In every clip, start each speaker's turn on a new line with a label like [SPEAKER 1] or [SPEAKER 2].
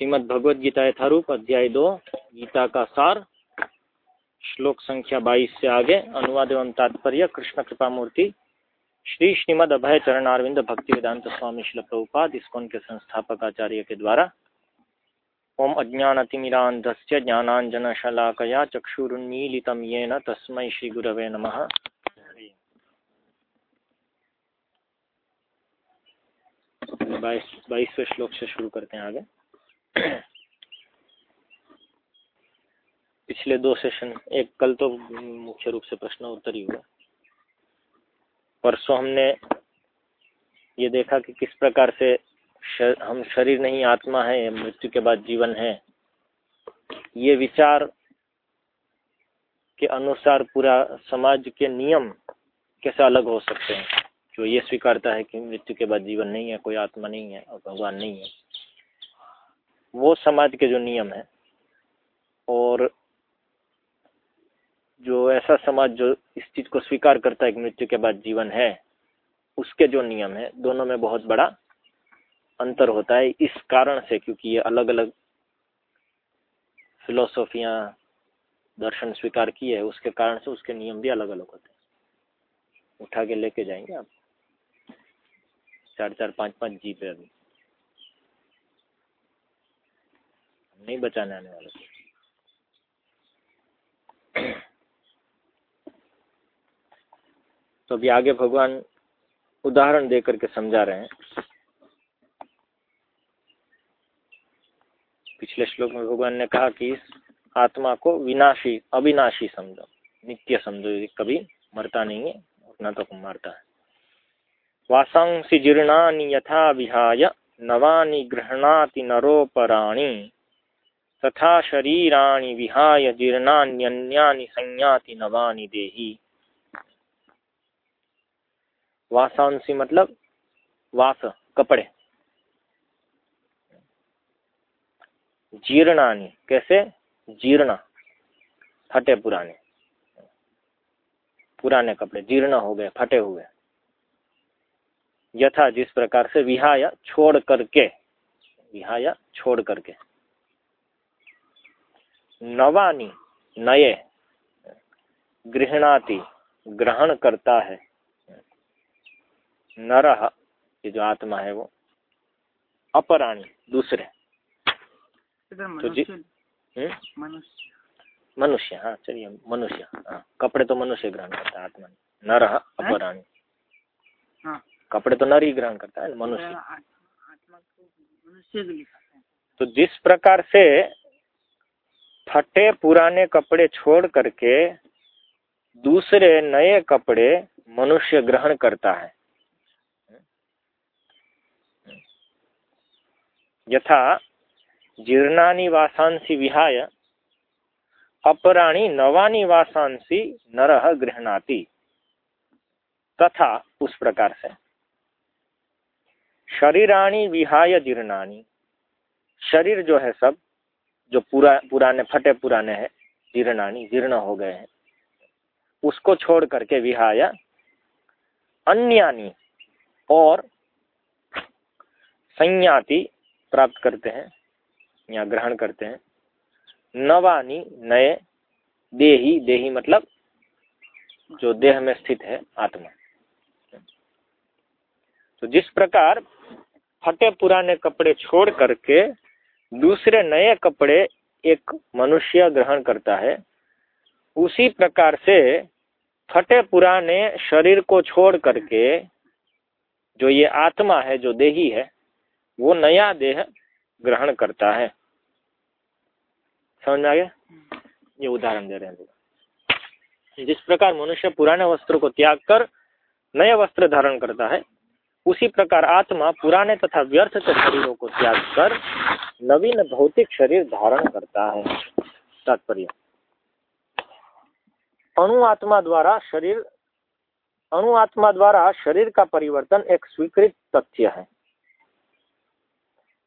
[SPEAKER 1] श्रीमद् भगवद गीता यथारूप अध्याय दो, गीता का सार, श्लोक संख्या 22 से आगे, अनुवाद एवं तात्पर्य, कृष्ण कृपा मूर्ति श्री श्रीमद अभय चरण अरविंद भक्ति वेदांत स्वामी शिल प्रभुपाद, इसकोन के संस्थापक आचार्य के द्वारा, ओम अज्ञानतिमिरांधस्य ज्ञानांजन शलाकया चक्षुरुन्मीलितं येन तस्मै श्री गुरवे नमः। बाईस, बाईसवें श्लोक से शुरू करते हैं आगे। पिछले दो सेशन एक कल तो मुख्य रूप से प्रश्न उत्तर ही हुआ। परसों हमने ये देखा कि किस प्रकार से शर, हम शरीर नहीं आत्मा है मृत्यु के बाद जीवन है। ये विचार के अनुसार पूरा समाज के नियम कैसे अलग हो सकते हैं? जो ये स्वीकारता है कि मृत्यु के बाद जीवन नहीं है कोई आत्मा नहीं है और भगवान नहीं है। वो समाज के जो नियम है और जो ऐसा समाज जो इस चीज़ को स्वीकार करता है कि मृत्यु के बाद जीवन है, उसके जो नियम है, दोनों में बहुत बड़ा अंतर होता है। इस कारण से क्योंकि ये अलग अलग फिलोसोफियाँ, दर्शन स्वीकार किए है, उसके कारण से उसके नियम भी अलग अलग होते हैं। उठा के लेके जाएँगे आप। चार चार, पाँच पाँच जीप है अभी। नहीं बचाने आने वाले। तो अभी आगे भगवान उदाहरण दे करके समझा रहे हैं। पिछले श्लोक में भगवान ने कहा कि इस आत्मा को विनाशी, अविनाशी समझो। नित्य समझो कभी मरता नहीं है, उतना तो मरता है। वासांसी जीर्णानि यथा विहाय, नवानि गृहणाति नरोपराणि। तथा शरीराणि विहाय जीर्णान्यन्यानि संयाति नवानि देही। वासांसी मतलब वास, कपड़े। जीर्णानी, कैसे? जीर्ण, फटे पुराने। पुराने कपड़े, जीर्ण हो गए, फटे हुए यथा जिस प्रकार से विहाया छोड़ करके, विहाया छोड़ करके। नवानी नए गृहणाति ग्रहण करता है। नरह ये जो आत्मा है वो। अपराणी दूसरे। तो जी हम्म? मनुष्य। हाँ चलिए मनुष्य हाँ। कपड़े तो मनुष्य ग्रहण करता है आत्मा नर अपराणी। हाँ। कपड़े तो नर ही ग्रहण करता है मनुष्य। तो जिस प्रकार से फटे पुराने कपड़े छोड़ करके दूसरे नए कपड़े मनुष्य ग्रहण करता है। यथा जीर्णानि वासांसी विहाय, अपराणी नवानी वासांसी नरह गृहणाति। तथा उस प्रकार से। शरीराणी विहाय जीर्णानी, शरीर जो है सब जो पूरा, पुराने, फटे पुराने हैं, जीर्णानी, जीर्ण हो गए हैं। उसको छोड़ करके विहाय अन्यानी और संयाति प्राप्त करते हैं, या ग्रहण करते हैं। नवानी नए, देही देही मतलब जो देह में स्थित है, आत्मा। तो जिस प्रकार फटे पुराने कपड़े छोड़ करके दूसरे नए कपड़े एक मनुष्य ग्रहण करता है। उसी प्रकार से फटे पुराने शरीर को छोड़ करके जो ये आत्मा है, जो देही है, वो नया देह ग्रहण करता है। समझ आ गया? ये उदाहरण दे रहे हैं जिस प्रकार मनुष्य पुराने वस्त्र को त्याग कर नए वस्त्र धारण करता है उसी प्रकार आत्मा पुराने तथा व्यर्थ के शरीरों को त्याग कर नवीन भौतिक शरीर धारण करता है। तात्पर्य। अणु आत्मा द्वारा शरीर, अणु आत्मा द्वारा शरीर का परिवर्तन एक स्वीकृत तथ्य है।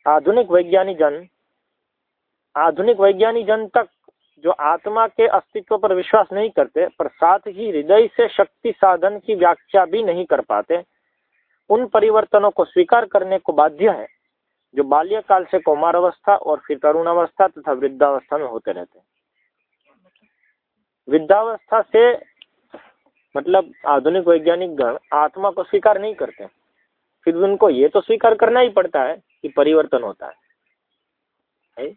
[SPEAKER 1] आधुनिक वैज्ञानिक जन, आधुनिक वैज्ञानिक जन तक जो आत्मा के अस्तित्व पर विश्वास नहीं करते, पर साथ ही हृदय से शक्ति साधन की व्याख्या भी नहीं कर पाते उन परिवर्तनों को स्वीकार करने को बाध्य है जो बाल्यकाल से कौमार अवस्था और फिर तरुण अवस्था तथा वृद्धावस्था में होते रहते हैं। वृद्धावस्था से मतलब आधुनिक वैज्ञानिक गण आत्मा को स्वीकार नहीं करते फिर उनको ये तो स्वीकार करना ही पड़ता है कि परिवर्तन होता है,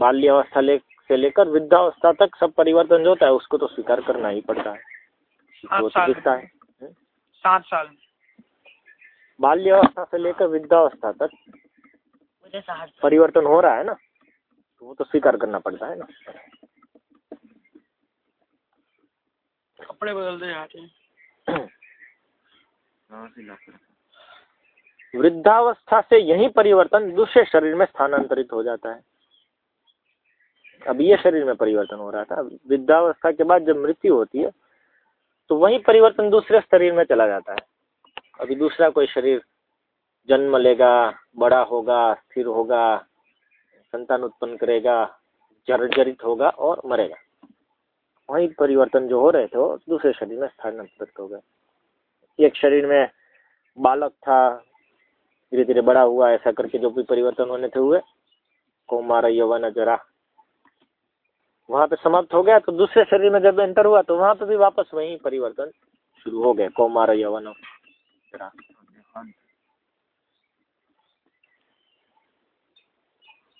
[SPEAKER 1] बाल्य अवस्था ले से लेकर वृद्धावस्था तक सब परिवर्तन जो होता है उसको तो स्वीकार करना ही पड़ता है। वो तो दिखता है।
[SPEAKER 2] सात साल।
[SPEAKER 1] बाल्य अवस्था से लेकर वृद्धावस्था तक परिवर्तन हो रहा है ना तो वो तो स्वीकार करना पड़ता है ना।
[SPEAKER 2] कपड़े बदलते जाते
[SPEAKER 1] वृद्धावस्था से यही परिवर्तन दूसरे शरीर में स्थानांतरित हो जाता है। अब ये शरीर में परिवर्तन हो रहा था। वृद्धावस्था के बाद जब मृत्यु होती है तो वही परिवर्तन दूसरे शरीर में चला जाता है। अभी दूसरा कोई शरीर जन्म लेगा, बड़ा होगा, स्थिर होगा, संतान उत्पन्न करेगा, जर्जरित होगा और मरेगा। वही परिवर्तन जो हो रहे थे, वो दूसरे शरीर में स्थानांतरित हो गए। एक शरीर में बालक था धीरे धीरे बड़ा हुआ, ऐसा करके जो भी परिवर्तन होने थे, हुए। कौमार यवन जरा। वहाँ पे समाप्त हो गया तो दूसरे शरीर में जब एंटर हुआ तो वहाँ पे भी वापस वही परिवर्तन शुरू हो गए कौमार यौवन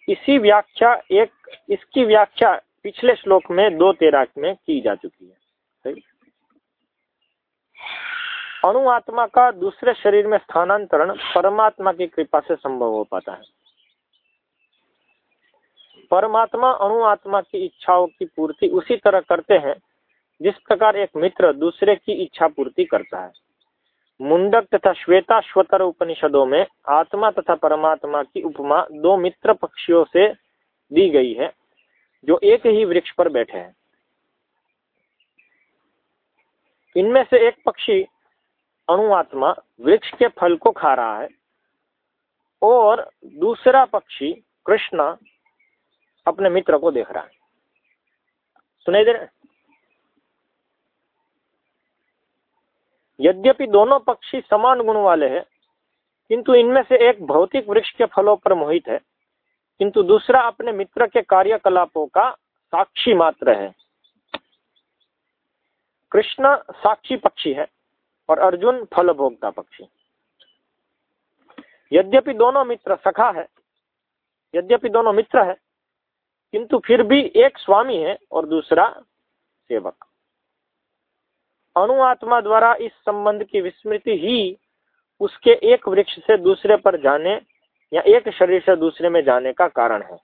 [SPEAKER 1] इसी व्याख्या, एक, इसकी व्याख्या पिछले श्लोक में दो तेरह में की जा चुकी है। अणु आत्मा का दूसरे शरीर में स्थानांतरण परमात्मा की कृपा से संभव हो पाता है। परमात्मा अणु आत्मा की इच्छाओं की पूर्ति उसी तरह करते हैं जिस प्रकार एक मित्र दूसरे की इच्छा पूर्ति करता है। मुंडक तथा श्वेता श्वतर उपनिषदों में आत्मा तथा परमात्मा की उपमा दो मित्र पक्षियों से दी गई है, जो एक ही वृक्ष पर बैठे हैं। इनमें से एक पक्षी अणुआत्मा वृक्ष के फल को खा रहा है और दूसरा पक्षी कृष्णा अपने मित्र को देख रहा है। सुनाई दे रहे यद्यपि दोनों पक्षी समान गुण वाले हैं, किंतु इनमें से एक भौतिक वृक्ष के फलों पर मोहित है, किंतु दूसरा अपने मित्र के कार्यकलापों का साक्षी मात्र है। कृष्ण साक्षी पक्षी है और अर्जुन फल भोगता पक्षी। यद्यपि दोनों मित्र सखा है, यद्यपि दोनों मित्र है, किंतु फिर भी एक स्वामी है और दूसरा सेवक। अणुआत्मा द्वारा इस संबंध की विस्मृति ही उसके एक वृक्ष से दूसरे पर जाने या एक शरीर से दूसरे में जाने का कारण है।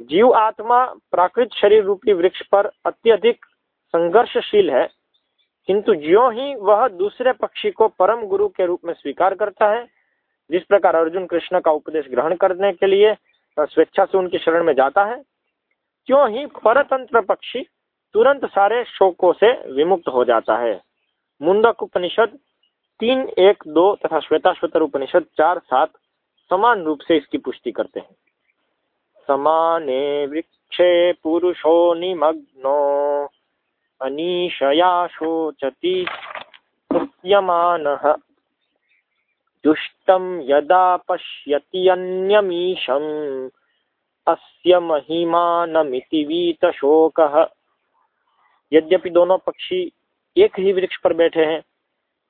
[SPEAKER 1] जीव आत्मा प्राकृत शरीर रूपी वृक्ष पर अत्यधिक संघर्षशील है, किंतु ज्यो ही वह दूसरे पक्षी को परम गुरु के रूप में स्वीकार करता है, जिस प्रकार अर्जुन कृष्ण का उपदेश ग्रहण करने के लिए स्वेच्छा से उनकी शरण में जाता है क्यों ही परतंत्र पक्षी तुरंत सारे शोकों से विमुक्त हो जाता है। मुंडक उपनिषद तीन, एक, दो तथा श्वेता श्वेतर उपनिषद चार, सात समान रूप से इसकी पुष्टि करते हैं। समाने वृक्षे पुरुषो निमग्नो अनीशया शोचति दुष्टम यदा पश्यति अस्य महिमानमिति वीतशोकः। यद्यपि दोनों पक्षी एक ही वृक्ष पर बैठे हैं,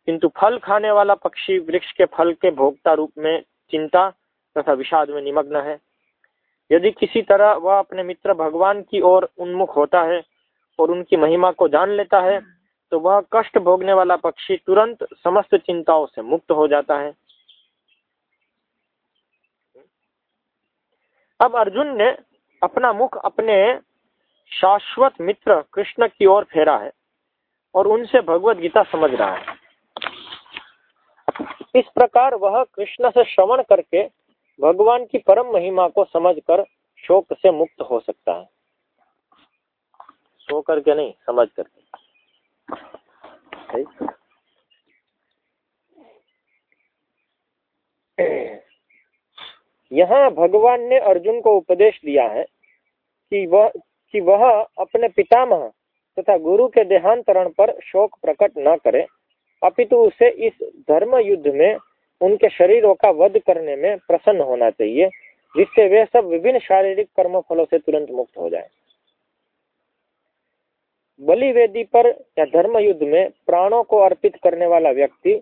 [SPEAKER 1] किंतु फल खाने वाला पक्षी वृक्ष के फल के भोक्ता रूप में चिंता तथा विषाद में निमग्न है। यदि किसी तरह वह अपने मित्र भगवान की ओर उन्मुख होता है और उनकी महिमा को जान लेता है तो वह कष्ट भोगने वाला पक्षी तुरंत समस्त चिंताओं से मुक्त हो जाता है। अब अर्जुन ने अपना मुख अपने शाश्वत मित्र कृष्ण की ओर फेरा है और उनसे भगवत गीता समझ रहा है। इस प्रकार वह कृष्ण से श्रवण करके भगवान की परम महिमा को समझकर शोक से मुक्त हो सकता है। सो करके नहीं, समझ करके यहाँ भगवान ने अर्जुन को उपदेश दिया है कि वह कि वह अपने पितामह तथा गुरु के देहांतरण पर शोक प्रकट न करे, अपितु उसे इस धर्म युद्ध में उनके शरीरों का वध करने में प्रसन्न होना चाहिए, जिससे वे सब विभिन्न शारीरिक कर्म फलों से तुरंत मुक्त हो जाए। बलि वेदी पर या धर्म युद्ध में प्राणों को अर्पित करने वाला व्यक्ति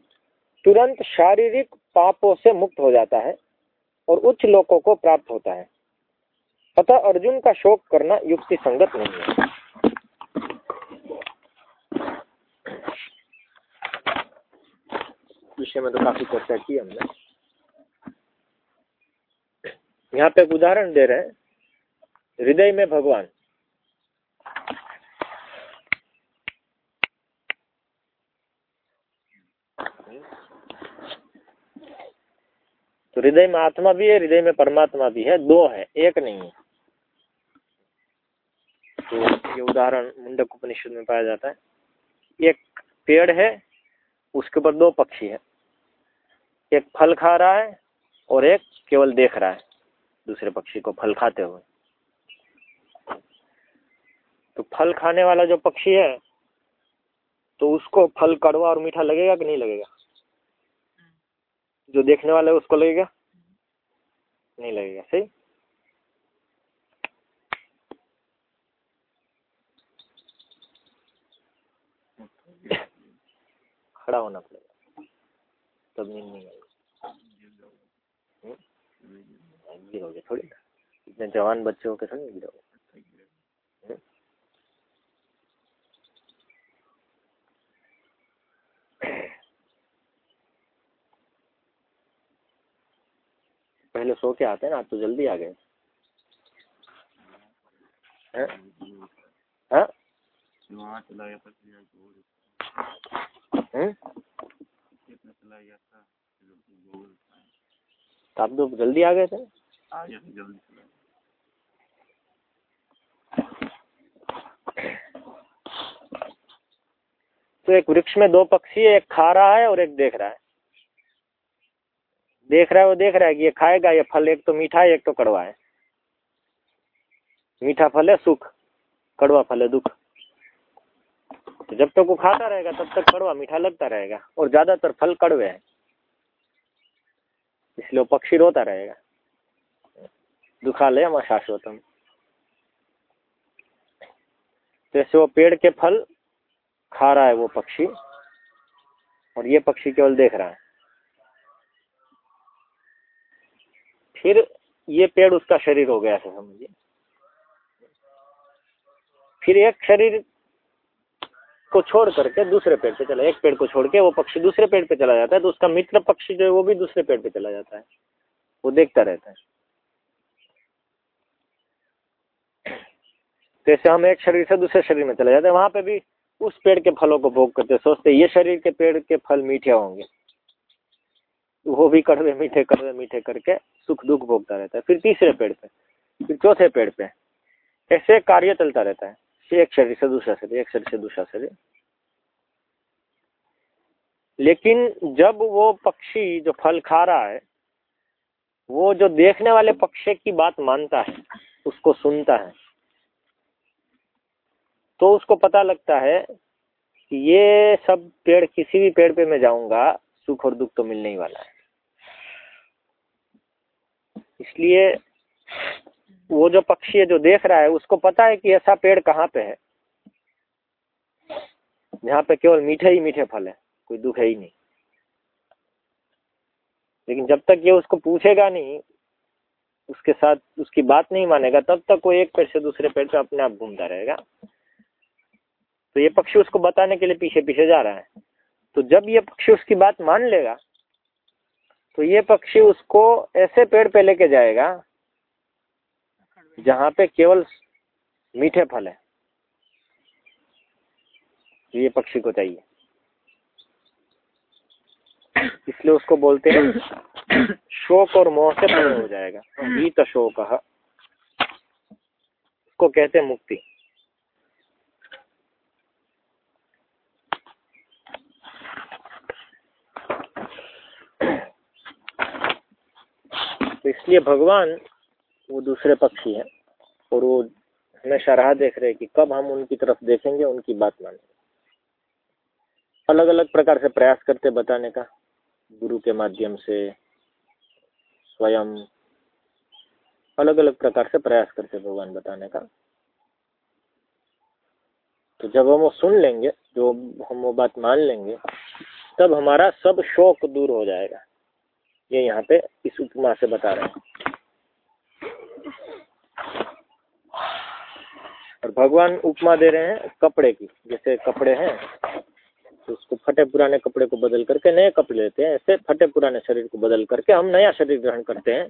[SPEAKER 1] तुरंत शारीरिक पापों से मुक्त हो जाता है और उच्च लोकों को प्राप्त होता है। अतः अर्जुन का शोक करना युक्ति संगत नहीं है। विषय में तो काफ़ी चर्चा की हमने। यहाँ पे एक उदाहरण दे रहे हैं। हृदय में भगवान। तो हृदय में आत्मा भी है, हृदय में परमात्मा भी है, दो है, एक नहीं है। तो ये उदाहरण मुंडक उपनिषद में पाया जाता है। एक पेड़ है उसके ऊपर दो पक्षी है। एक फल खा रहा है और एक केवल देख रहा है दूसरे पक्षी को फल खाते हुए। तो फल खाने वाला जो पक्षी है तो उसको फल कड़वा और मीठा लगेगा कि नहीं लगेगा? जो देखने वाला है उसको लगेगा? नहीं लगेगा सही? खड़ा होना पड़ेगा। तब नींद नहीं आएगी। हम्म? गिरोगे थोड़ी। ना इतने जवान बच्चे हो के थोड़ी गिरोगे? पहले सो के आते हैं ना आज तो जल्दी आ गए। हाँ? हम्म? तो आप तो जल्दी आ गए थे? तो एक वृक्ष में दो पक्षी है, एक खा रहा है और एक देख रहा है। देख रहा है, वो देख रहा है कि ये खाएगा, ये फल एक तो मीठा है, एक तो कड़वा है। मीठा फल है, सुख। कड़वा फल है, दुख। तो जब तक वो खाता रहेगा, तब तक कड़वा मीठा लगता रहेगा और ज़्यादातर फल कड़वे हैं। इसलिए वो पक्षी रोता रहेगा। दुखालय हम शाश्वतम। तो ऐसे वो पेड़ के फल खा रहा है वो पक्षी और ये पक्षी केवल देख रहा है। फिर ये पेड़ उसका शरीर हो गया ऐसा समझिए। फिर एक शरीर को छोड़ करके दूसरे पेड़ पे चला, एक पेड़ को छोड़ के वो पक्षी दूसरे पेड़ पे चला जाता है तो उसका मित्र पक्षी जो है वो भी दूसरे पेड़ पे चला जाता है। वो देखता रहता है। जैसे हम एक शरीर से दूसरे शरीर में चले जाते हैं। वहाँ पे भी उस पेड़ के फलों को भोग करते सोचते ये शरीर के पेड़ के फल मीठे होंगे। वो भी कड़वे मीठे कड़वे मीठे करके सुख दुख भोगता रहता है। फिर तीसरे पेड़ पे, फिर चौथे पेड़ पे, ऐसे कार्य चलता रहता है। एक शरीर से दूसरा शरीर, एक शरीर से दूसरा शरीर। लेकिन जब वो पक्षी जो फल खा रहा है, वो जो देखने वाले पक्षी की बात मानता है, उसको सुनता है तो उसको पता लगता है कि ये सब पेड़, किसी भी पेड़ पे मैं जाऊँगा, सुख और दुख तो मिलने ही वाला है। इसलिए वो जो पक्षी है, जो देख रहा है, उसको पता है कि ऐसा पेड़ कहाँ पे है। जहाँ पे केवल मीठे ही मीठे फल है, कोई दुख है ही नहीं। लेकिन जब तक ये उसको पूछेगा नहीं, उसके साथ उसकी बात नहीं मानेगा, तब तक वो एक पेड़ से दूसरे पेड़ पे अपने आप घूमता रहेगा। तो ये पक्षी उसको बताने के लिए पीछे पीछे जा रहा है। तो जब ये पक्षी उसकी बात मान लेगा तो ये पक्षी उसको ऐसे पेड़ पे लेके जाएगा जहाँ पे केवल मीठे फल है। ये पक्षी को चाहिए। इसलिए उसको बोलते हैं शोक और मोह से पूर्ण हो जाएगा। गीत शोक। उसको कहते हैं मुक्ति। तो इसलिए भगवान वो दूसरे पक्षी हैं और वो हमेशा राह देख रहे हैं कि कब हम उनकी तरफ़ देखेंगे, उनकी बात मानेंगे। अलग अलग प्रकार से प्रयास करते बताने का, गुरु के माध्यम से, स्वयं। अलग अलग प्रकार से प्रयास करते भगवान बताने का। तो जब हम वो सुन लेंगे, जो हम वो बात मान लेंगे, तब हमारा सब शोक दूर हो जाएगा। ये यहाँ पे इस उपमा से बता रहे हैं। और भगवान उपमा दे रहे हैं कपड़े की, जैसे कपड़े हैं तो उसको फटे पुराने कपड़े को बदल करके नए कपड़े लेते हैं, ऐसे फटे पुराने शरीर को बदल करके हम नया शरीर ग्रहण करते हैं।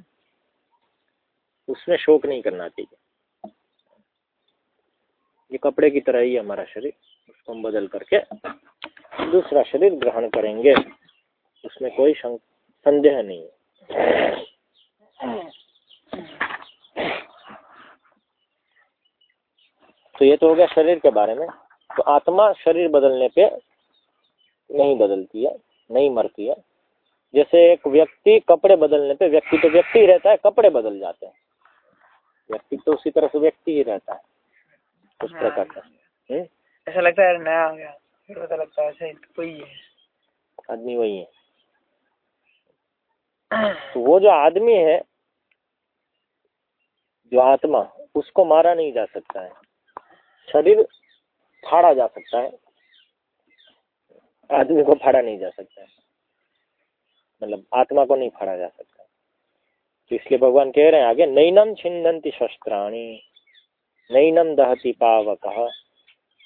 [SPEAKER 1] उसमें शोक नहीं करना चाहिए। ये कपड़े की तरह ही हमारा शरीर, उसको हम बदल करके दूसरा शरीर ग्रहण करेंगे। उसमें कोई संदेह नहीं है। तो ये तो हो गया शरीर के बारे में। तो आत्मा शरीर बदलने पे नहीं बदलती है नहीं मरती है। जैसे एक व्यक्ति कपड़े बदलने पे व्यक्ति तो व्यक्ति ही रहता है कपड़े बदल जाते हैं। व्यक्ति तो उसी तरह से व्यक्ति ही रहता है उस हाँ। प्रकार का।
[SPEAKER 2] हम्म? ऐसा लगता है नया हो गया फिर पता लगता है ऐसे वही है।
[SPEAKER 1] आदमी वही है। तो वो जो आदमी है जो आत्मा उसको मारा नहीं जा सकता है। शरीर फाड़ा जा सकता है। आदमी को फाड़ा नहीं जा सकता है। मतलब आत्मा को नहीं फाड़ा जा सकता तो इसलिए भगवान कह रहे हैं आगे नैनम छिंदंती शस्त्राणी नैनम दहती पावक,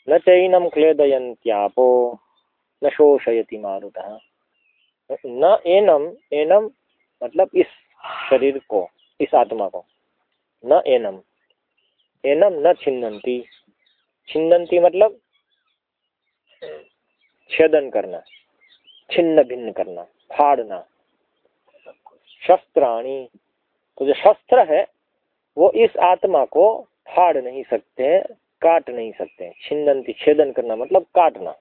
[SPEAKER 1] न चैनम क्लेदयंत्यापो न शोषयति मारुत। न एनम एनम मतलब इस शरीर को, इस आत्मा को। न एनम एनम न छिन्नती छिन्नती मतलब छेदन करना, छिन्न भिन्न करना, फाड़ना। शस्त्राणी तो जो शस्त्र है, वो इस आत्मा को फाड़ नहीं सकते, काट नहीं सकते। हैं छिन्दंती छेदन करना मतलब काटना।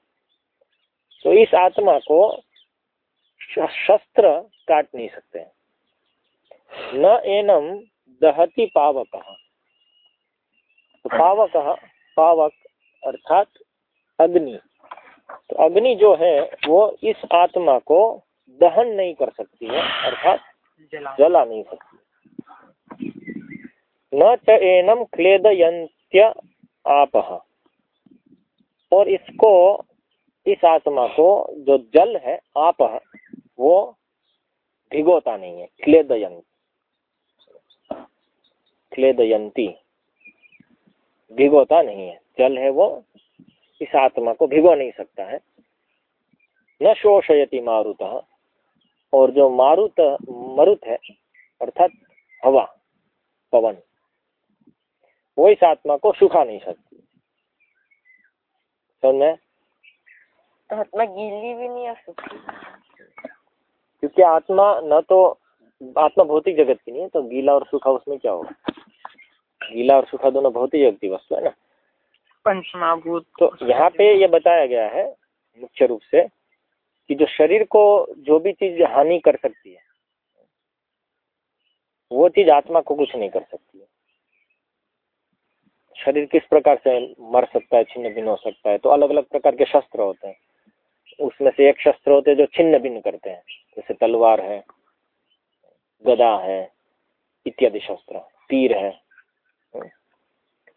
[SPEAKER 1] तो इस आत्मा को शस्त्र काट नहीं सकते। न एनम दहती पावक। तो पावक पावक अर्थात अग्नि। तो अग्नि जो है वो इस आत्मा को दहन नहीं कर सकती है अर्थात जला, जला नहीं सकती न च एनम क्लेदयंत्य आप। और इसको इस आत्मा को जो जल है आप वो भिगोता नहीं है। क्लेदयंत क्लेदयंती भिगोता नहीं है। जल है वो इस आत्मा को भिगो नहीं सकता है। न शोषयति मारुत और जो मारुत मरुत है अर्थात हवा पवन वो इस आत्मा को सुखा नहीं सकती। समझ में?
[SPEAKER 2] आत्मा गीली भी नहीं आ सकती
[SPEAKER 1] क्योंकि आत्मा न तो आत्मा भौतिक जगत की नहीं है तो गीला और सूखा उसमें क्या होगा? गीला और सूखा दोनों भौतिक जगत की वस्तु है ना?
[SPEAKER 2] पंचमाभूत
[SPEAKER 1] तो यहाँ पे ये बताया गया है मुख्य रूप से कि जो शरीर को जो भी चीज़ हानि कर सकती है वो चीज़ आत्मा को कुछ नहीं कर सकती है। शरीर किस प्रकार से मर सकता है छिन्न भिन्न हो सकता है तो अलग अलग प्रकार के शस्त्र होते हैं। उसमें से एक शस्त्र होते हैं जो छिन्न भिन्न करते हैं जैसे तलवार है गदा है इत्यादि शस्त्र तीर है।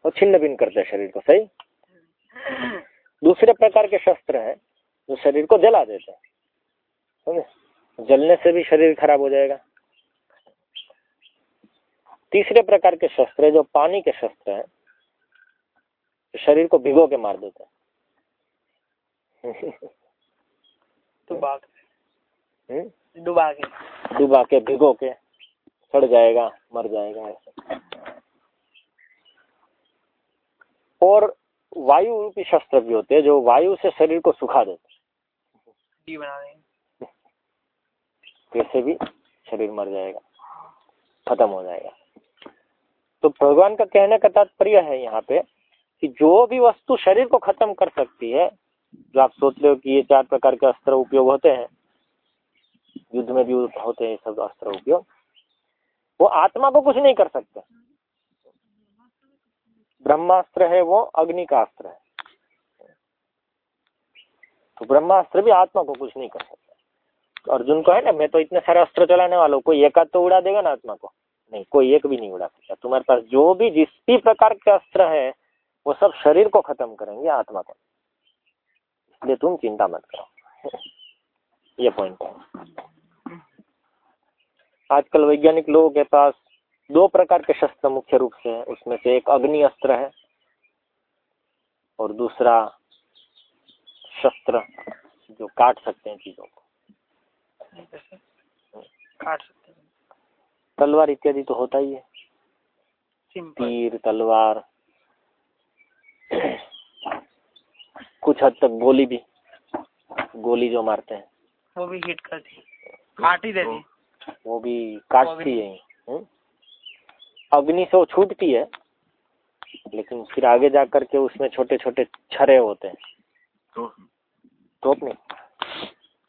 [SPEAKER 1] और छिन्न भिन्न करते हैं शरीर को सही? दूसरे प्रकार के शस्त्र हैं जो शरीर को जला देते हैं समझे? जलने से भी शरीर खराब हो जाएगा। तीसरे प्रकार के शस्त्र जो पानी के शस्त्र हैं शरीर को भिगो के मार देते
[SPEAKER 2] हैं। हम्म? डुबा के।
[SPEAKER 1] डुबा के भिगो के सड़ जाएगा मर जाएगा ऐसे। और वायु रूपी शस्त्र भी होते हैं जो वायु से शरीर को सुखा देते हैं। कैसे भी शरीर मर जाएगा खत्म हो जाएगा। तो भगवान का कहने का तात्पर्य है यहाँ पे कि जो भी वस्तु शरीर को खत्म कर सकती है जो आप सोच रहे हो कि ये चार प्रकार के अस्त्र उपयोग होते हैं युद्ध में भी होते हैं ये सब अस्त्र उपयोग वो आत्मा को कुछ नहीं कर सकते। ब्रह्मास्त्र है, वो अग्नि का अस्त्र है। तो ब्रह्मास्त्र भी आत्मा को कुछ नहीं कर सकता। अर्जुन को है ना, मैं तो इतने सारे अस्त्र चलाने वाला हूँ, कोई एक आध तो उड़ा देगा ना आत्मा को? नहीं, कोई एक भी नहीं उड़ा सकता। तुम्हारे पास जो भी जिस भी प्रकार के अस्त्र है, वो सब शरीर को खत्म करेंगे, आत्मा को। इसलिए तुम चिंता मत करो। ये पॉइंट है। आजकल वैज्ञानिक लोगों के पास दो प्रकार के शस्त्र मुख्य रूप से है। उसमें से एक अग्नि अस्त्र है और दूसरा शस्त्र जो काट सकते हैं चीज़ों को।
[SPEAKER 2] काट सकते हैं।
[SPEAKER 1] तलवार इत्यादि तो होता ही है। तीर तलवार कुछ हद तक गोली भी गोली जो मारते हैं।
[SPEAKER 2] वो भी हिट करती है। काट ही देती
[SPEAKER 1] वो भी काटती है। हम्म? अग्नि से वो छूटती है लेकिन फिर आगे जा करके उसमें छोटे छोटे छरे होते हैं।
[SPEAKER 3] तो
[SPEAKER 1] तोप नहीं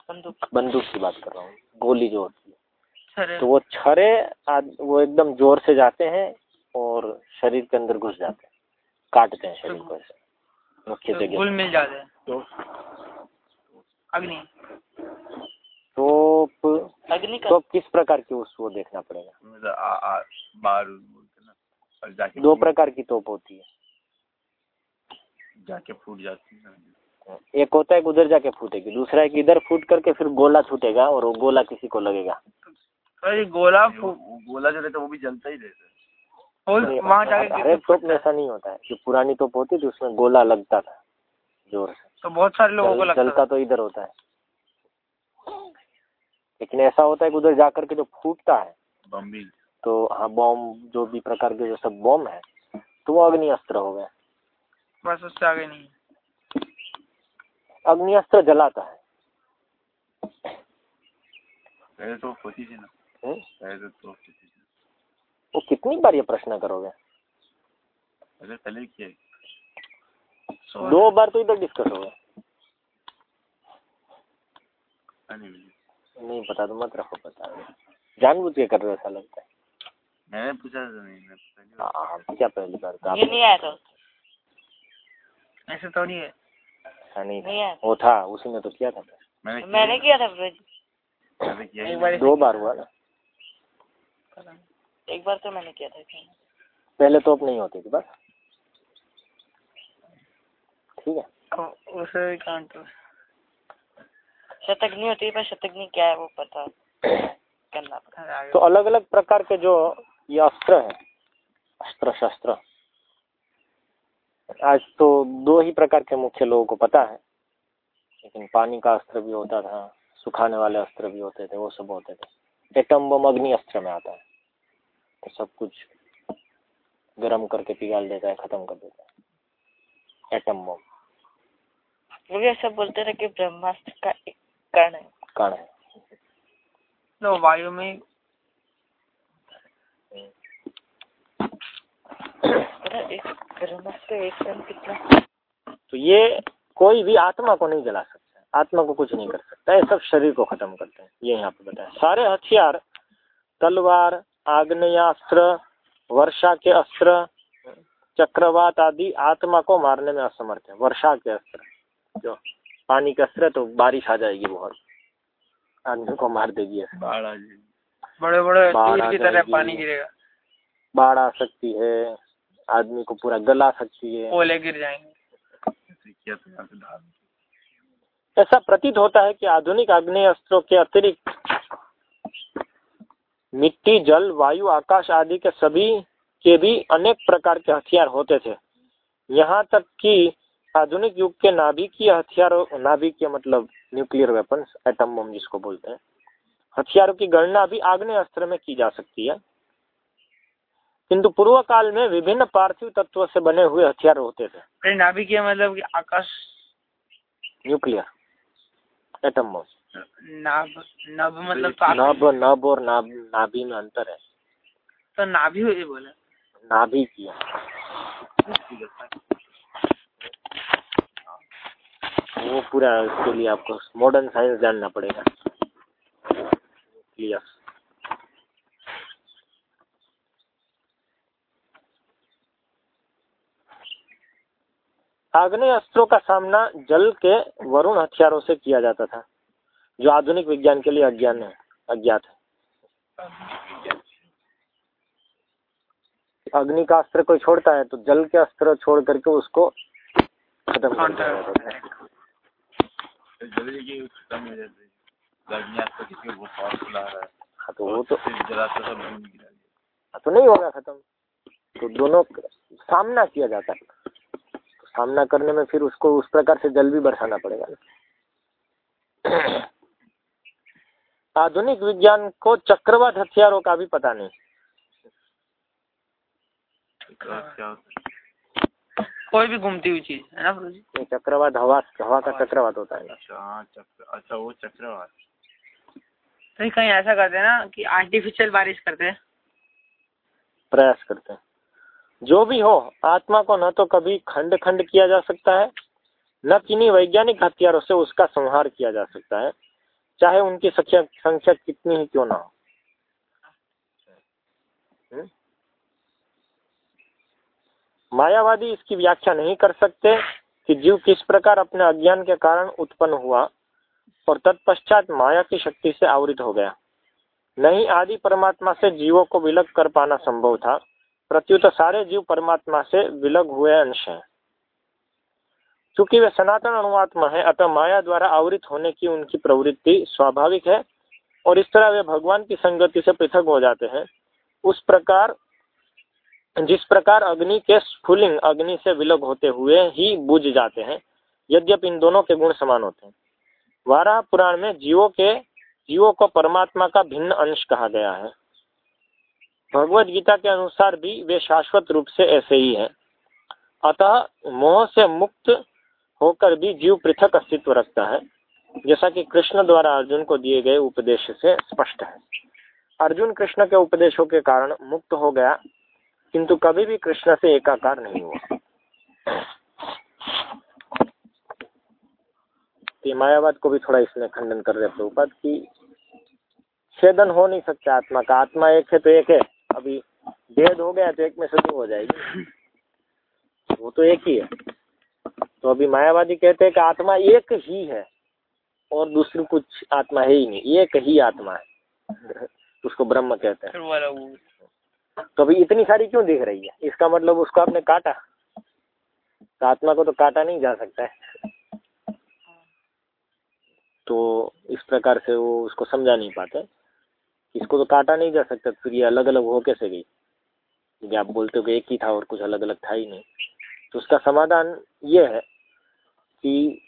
[SPEAKER 2] बंदूक।
[SPEAKER 1] बंदूक की बात कर रहा हूँ गोली जो होती है। तो वो छरे वो एकदम ज़ोर से जाते हैं और शरीर के अंदर घुस जाते हैं काटते हैं शरीर को ऐसे मुख्य
[SPEAKER 2] तो
[SPEAKER 1] जगह।
[SPEAKER 2] घुल मिल जाते हैं।
[SPEAKER 3] तो?
[SPEAKER 2] अग्नि।
[SPEAKER 1] तोप
[SPEAKER 2] अग्नि का
[SPEAKER 1] तोप किस प्रकार की उस वो देखना पड़ेगा?
[SPEAKER 3] मतलब बारूद। और जाके
[SPEAKER 1] दो प्रकार की तोप होती है।
[SPEAKER 3] जाके फूट जाती है
[SPEAKER 1] एक होता है कि उधर जाके फूटेगी दूसरा है कि इधर फूट करके फिर गोला छूटेगा और वो गोला किसी को लगेगा।
[SPEAKER 2] अरे गोला
[SPEAKER 3] गोला जो रहता है वो भी जलता ही रहता है।
[SPEAKER 2] वहाँ जाके
[SPEAKER 1] तोप में ऐसा नहीं होता है जो पुरानी तोप होती थी उसमें गोला लगता था ज़ोर से।
[SPEAKER 2] तो बहुत सारे लोगों को लगता
[SPEAKER 1] जलता तो इधर होता है। लेकिन ऐसा होता है कि उधर जाकर के जो फूटता है तो हाँ बॉम्ब जो भी प्रकार के जो सब बॉम्ब है तो वो अग्नि अस्त्र हो गए।
[SPEAKER 2] बस उससे आगे नहीं
[SPEAKER 1] अग्नि अस्त्र जलाता है।
[SPEAKER 3] पहले तो होती थी ना? पहले तो होती थी।
[SPEAKER 1] वो कितनी बार ये प्रश्न करोगे?
[SPEAKER 3] पहले पहले ही किया
[SPEAKER 1] दो बार। तो इधर डिस्कस हो गया
[SPEAKER 3] नहीं मुझे
[SPEAKER 1] नहीं पता तो मत रखो पता जानबूझ के कर रहे हो ऐसा लगता है।
[SPEAKER 3] मैंने पूछा था नहीं मैं
[SPEAKER 1] हाँ, क्या पहली बार था
[SPEAKER 4] ये नहीं आया था
[SPEAKER 2] ऐसे तो नहीं है।
[SPEAKER 1] ऐसा नहीं
[SPEAKER 4] नहीं
[SPEAKER 1] था। वो था उसी ने तो किया था।
[SPEAKER 3] मैंने
[SPEAKER 4] मैंने किया था ब्रज
[SPEAKER 3] ही
[SPEAKER 1] दो बार हुआ ना।
[SPEAKER 4] एक बार तो मैंने किया था
[SPEAKER 1] पहले तोप नहीं होती थी बस ठीक है।
[SPEAKER 2] तो उसे भी काउंट
[SPEAKER 4] शतग्नि होती है पर शतग्नि क्या है वो पता। करना पड़ता
[SPEAKER 1] तो अलग अलग प्रकार के जो ये अस्त्र है। अस्त्र शस्त्र। आज तो दो ही प्रकार के मुख्य लोगों को पता है। लेकिन पानी का अस्त्र भी होता था सुखाने वाले अस्त्र भी होते थे वो सब होते थे। एटम बम अग्नि अस्त्र में आता है। तो सब कुछ गर्म करके पिघाल देता है खत्म कर देता है। एटम बम
[SPEAKER 4] वो भी ऐसा बोलते थे कि ब्रह्मास्त्र का एक कण है।
[SPEAKER 1] कण है।
[SPEAKER 2] तो वायु में
[SPEAKER 4] एक कितना।
[SPEAKER 1] तो ये कोई भी आत्मा को नहीं जला सकता आत्मा को कुछ नहीं कर सकता ये सब शरीर को खत्म करते हैं। ये यहाँ पे बताया। सारे हथियार तलवार आग्नेयास्त्र वर्षा के अस्त्र चक्रवात आदि आत्मा को मारने में असमर्थ है। वर्षा के अस्त्र। जो पानी के अस्त्र तो बारिश आ जाएगी बहुत। आदमी को मार देगी
[SPEAKER 3] बाढ़ आ जाएगी।
[SPEAKER 2] बड़े बड़े
[SPEAKER 1] बाढ़
[SPEAKER 2] तीर
[SPEAKER 1] आ
[SPEAKER 2] की तरह पानी गिरेगा।
[SPEAKER 1] बाढ़ आ सकती है। आदमी को पूरा गला सकती है।
[SPEAKER 2] ओले गिर जाएँगे।
[SPEAKER 3] ऐसे
[SPEAKER 1] प्रतीत होता है कि आधुनिक आग्नेय अस्त्रों के अतिरिक्त मिट्टी जल वायु आकाश आदि के सभी के भी अनेक प्रकार के हथियार होते थे। यहाँ तक कि आधुनिक युग के नाभिकीय हथियारों नाभिकीय मतलब न्यूक्लियर वेपन्स एटम बम जिसको बोलते हैं हथियारों की गणना भी आग्नेय अस्त्र में की जा सकती है। किंतु पूर्व काल में विभिन्न पार्थिव तत्वों से बने हुए हथियार होते थे।
[SPEAKER 2] अरे नाभि मतलब कि आकाश?
[SPEAKER 1] न्यूक्लियर एटम बम
[SPEAKER 2] नाभ नभ मतलब तो
[SPEAKER 1] नभ नभ और नाभ नाभि में अंतर है।
[SPEAKER 2] तो नाभि हुई बोले।
[SPEAKER 1] नाभि की वो पूरा उसके लिए आपको मॉडर्न साइंस जानना पड़ेगा। क्लियर आग्नेय अस्त्रों का सामना जल के वरुण हथियारों से किया जाता था जो आधुनिक विज्ञान के लिए अज्ञान है अज्ञात है। अग्नि का अस्त्र कोई छोड़ता है तो जल के अस्त्र छोड़ करके उसको खत्म है
[SPEAKER 3] तो
[SPEAKER 1] वो तो हाँ, तो नहीं होगा खत्म। तो दोनों सामना किया जाता है। सामना करने में फिर उसको उस प्रकार से जल भी बरसाना पड़ेगा ना। आधुनिक विज्ञान को चक्रवात हथियारों का भी पता नहीं।
[SPEAKER 2] कोई भी घूमती हुई चीज़ है ना जी
[SPEAKER 1] ये चक्रवात हवा हवा का चक्रवात होता है।
[SPEAKER 3] अच्छा हाँ चक्र अच्छा वो चक्रवात।
[SPEAKER 2] तो कहीं ऐसा करते हैं ना कि आर्टिफिशियल बारिश करते हैं।
[SPEAKER 1] प्रयास करते हैं। जो भी हो, आत्मा को न तो कभी खंड खंड किया जा सकता है, न किन्हीं वैज्ञानिक हथियारों से उसका संहार किया जा सकता है, चाहे उनकी संख्या संख्या कितनी ही क्यों ना हो। हम्म? मायावादी इसकी व्याख्या नहीं कर सकते कि जीव किस प्रकार अपने अज्ञान के कारण उत्पन्न हुआ और तत्पश्चात माया की शक्ति से आवृत हो गया। नहीं आदि परमात्मा से जीवों को विलग कर पाना संभव था। प्रत्युत सारे जीव परमात्मा से विलग हुए अंश हैं। चूँकि वे सनातन अणुआत्मा है, अतः माया द्वारा आवृत होने की उनकी प्रवृत्ति स्वाभाविक है और इस तरह वे भगवान की संगति से पृथक हो जाते हैं। उस प्रकार, जिस प्रकार अग्नि के स्फुलिंग अग्नि से विलग होते हुए ही बुझ जाते हैं, यद्यपि इन दोनों के गुण समान होते हैं। वाराह पुराण में जीवों के, जीवों को परमात्मा का भिन्न अंश कहा गया है। भगवत गीता के अनुसार भी वे शाश्वत रूप से ऐसे ही है। अतः मोह से मुक्त होकर भी जीव पृथक अस्तित्व रखता है, जैसा कि कृष्ण द्वारा अर्जुन को दिए गए उपदेश से स्पष्ट है। अर्जुन कृष्ण के उपदेशों के कारण मुक्त हो गया, किंतु कभी भी कृष्ण से एकाकार नहीं हुआ। तो मायावाद को भी थोड़ा इसमें खंडन कर रहे प्रभुपाद की छेदन हो नहीं सकता आत्मा का। आत्मा एक है तो एक है। अभी भेद हो गया तो एक में दो हो जाएगी। वो तो एक ही है। तो अभी मायावादी कहते हैं कि आत्मा एक ही है और दूसरी कुछ आत्मा है ही नहीं। एक ही आत्मा है। उसको ब्रह्म कहते हैं। तो अभी इतनी सारी क्यों दिख रही है? इसका मतलब उसको आपने काटा। तो आत्मा को तो काटा नहीं जा सकता है। तो इस प्रकार से वो उसको समझा नहीं पाते। इसको तो काटा नहीं जा सकता, फिर ये अलग अलग हो कैसे गई। क्योंकि आप बोलते हो कि एक ही था और कुछ अलग अलग था ही नहीं। तो उसका समाधान ये है कि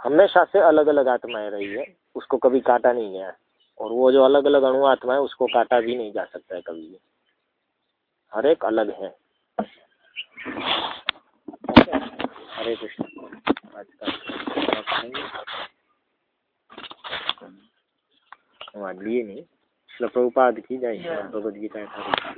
[SPEAKER 1] हमेशा से अलग अलग आत्माएँ रही है, उसको कभी काटा नहीं गया और वो जो अलग अलग अणु आत्मा है उसको काटा भी नहीं जा सकता है कभी भी। हर एक अलग है। हरे कृष्ण। आज का लिए नहीं। श्लोक प्रभुपाद की जाए भगवद गीता